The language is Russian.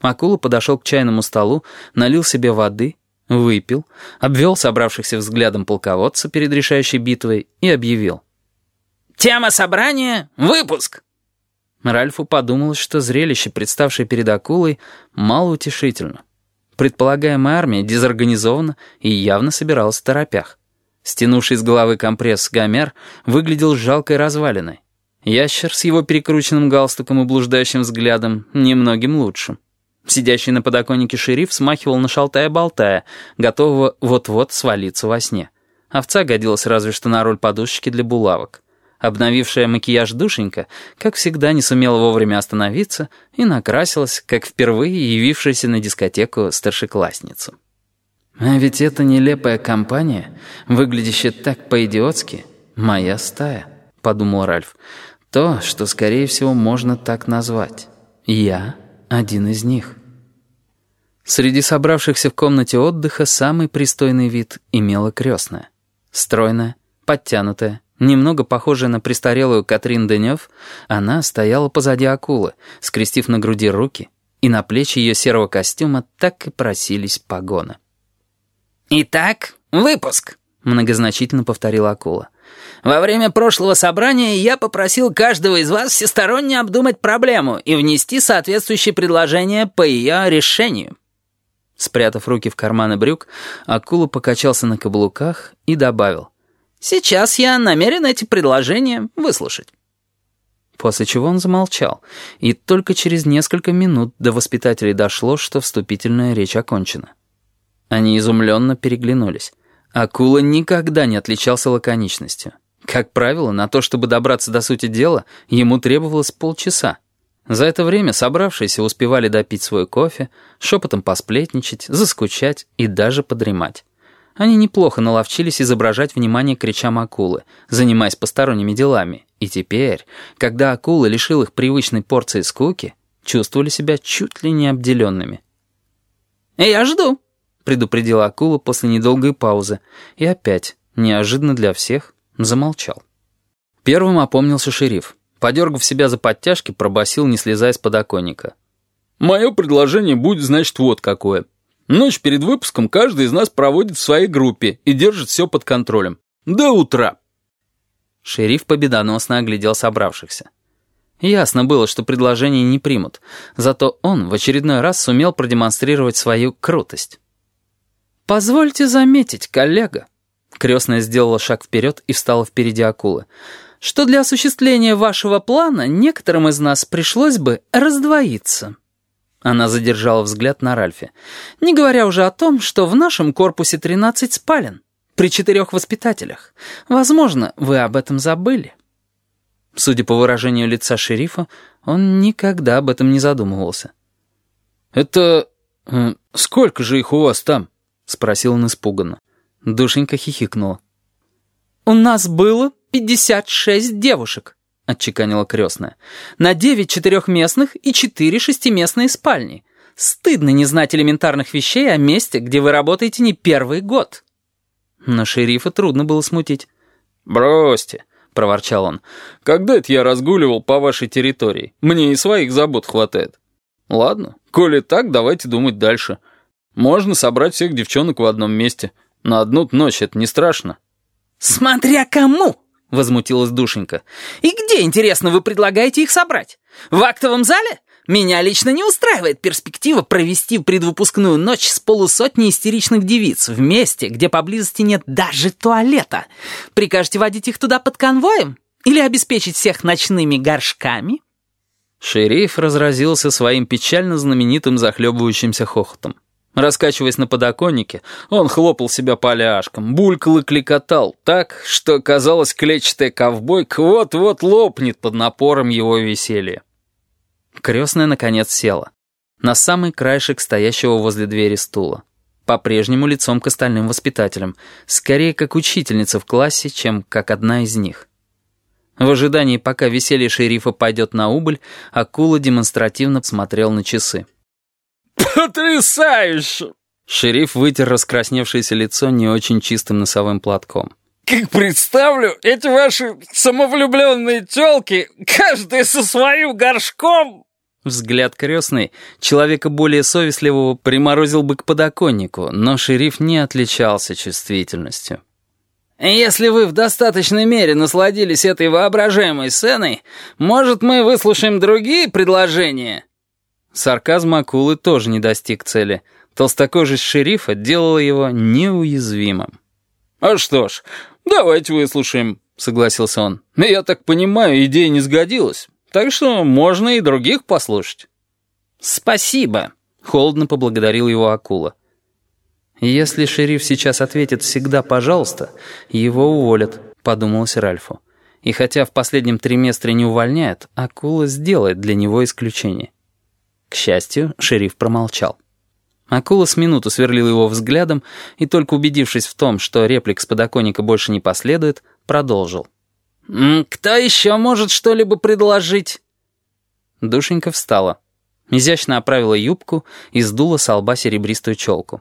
Акула подошел к чайному столу, налил себе воды, выпил, обвел собравшихся взглядом полководца перед решающей битвой и объявил. «Тема собрания — выпуск!» Ральфу подумалось, что зрелище, представшее перед акулой, малоутешительно. Предполагаемая армия дезорганизована и явно собиралась в торопях. Стянувший с головы компресс Гомер выглядел жалкой развалиной. Ящер с его перекрученным галстуком и блуждающим взглядом немногим лучше. Сидящий на подоконнике шериф смахивал на шалтая-болтая, готового вот-вот свалиться во сне. Овца годилась разве что на роль подушечки для булавок. Обновившая макияж душенька, как всегда, не сумела вовремя остановиться и накрасилась, как впервые явившаяся на дискотеку старшеклассницу. «А ведь эта нелепая компания, выглядящая так по-идиотски, моя стая», — подумал Ральф. «То, что, скорее всего, можно так назвать. Я один из них». Среди собравшихся в комнате отдыха самый пристойный вид имела крестная. Стройная, подтянутая, немного похожая на престарелую Катрин Денев, она стояла позади акулы, скрестив на груди руки, и на плечи ее серого костюма так и просились погоны. «Итак, выпуск», — многозначительно повторила акула. «Во время прошлого собрания я попросил каждого из вас всесторонне обдумать проблему и внести соответствующие предложения по ее решению». Спрятав руки в карманы брюк, акула покачался на каблуках и добавил. «Сейчас я намерен эти предложения выслушать». После чего он замолчал, и только через несколько минут до воспитателей дошло, что вступительная речь окончена. Они изумленно переглянулись. Акула никогда не отличался лаконичностью. Как правило, на то, чтобы добраться до сути дела, ему требовалось полчаса. За это время собравшиеся успевали допить свой кофе, шепотом посплетничать, заскучать и даже подремать. Они неплохо наловчились изображать внимание к речам акулы, занимаясь посторонними делами, и теперь, когда акула лишил их привычной порции скуки, чувствовали себя чуть ли не обделенными. «Я жду», — предупредила акула после недолгой паузы, и опять, неожиданно для всех, замолчал. Первым опомнился шериф. Подергав себя за подтяжки, пробасил, не слезая с подоконника. «Мое предложение будет, значит, вот какое. Ночь перед выпуском каждый из нас проводит в своей группе и держит все под контролем. До утра!» Шериф победоносно оглядел собравшихся. Ясно было, что предложение не примут, зато он в очередной раз сумел продемонстрировать свою крутость. «Позвольте заметить, коллега», — крестная сделала шаг вперед и встала впереди акулы, — что для осуществления вашего плана некоторым из нас пришлось бы раздвоиться». Она задержала взгляд на Ральфе. «Не говоря уже о том, что в нашем корпусе 13 спален, при четырех воспитателях. Возможно, вы об этом забыли». Судя по выражению лица шерифа, он никогда об этом не задумывался. «Это... Э, сколько же их у вас там?» — спросил он испуганно. Душенька хихикнула. «У нас было «Пятьдесят шесть девушек», — отчеканила крестная. «На девять четырехместных и четыре шестиместные спальни. Стыдно не знать элементарных вещей о месте, где вы работаете не первый год». Но шерифа трудно было смутить. «Бросьте», — проворчал он. «Когда это я разгуливал по вашей территории? Мне и своих забот хватает». «Ладно, коли так, давайте думать дальше. Можно собрать всех девчонок в одном месте. На одну ночь это не страшно». «Смотря кому!» — возмутилась душенька. «И где, интересно, вы предлагаете их собрать? В актовом зале? Меня лично не устраивает перспектива провести предвыпускную ночь с полусотней истеричных девиц в месте, где поблизости нет даже туалета. Прикажете водить их туда под конвоем? Или обеспечить всех ночными горшками?» Шериф разразился своим печально знаменитым захлебывающимся хохотом. Раскачиваясь на подоконнике, он хлопал себя поляшком, булькал и кликотал так, что, казалось, клетчатая ковбойка вот-вот лопнет под напором его веселья. Крестная, наконец, села. На самый краешек стоящего возле двери стула. По-прежнему лицом к остальным воспитателям. Скорее, как учительница в классе, чем как одна из них. В ожидании, пока веселье шерифа пойдет на убыль, акула демонстративно смотрел на часы. «Потрясающе!» Шериф вытер раскрасневшееся лицо не очень чистым носовым платком. «Как представлю, эти ваши самовлюбленные тёлки, каждая со своим горшком!» Взгляд крестный, человека более совестливого, приморозил бы к подоконнику, но шериф не отличался чувствительностью. «Если вы в достаточной мере насладились этой воображаемой сценой, может, мы выслушаем другие предложения?» Сарказм акулы тоже не достиг цели. Толстокожесть шерифа делала его неуязвимым. «А что ж, давайте выслушаем», — согласился он. «Я так понимаю, идея не сгодилась, так что можно и других послушать». «Спасибо», — холодно поблагодарил его акула. «Если шериф сейчас ответит «всегда пожалуйста», его уволят», — подумалось Ральфу. И хотя в последнем триместре не увольняют, акула сделает для него исключение. К счастью, шериф промолчал. Акула с минуту сверлил его взглядом и, только убедившись в том, что реплик с подоконника больше не последует, продолжил. «Кто еще может что-либо предложить?» Душенька встала. Изящно оправила юбку и сдула с лба серебристую челку.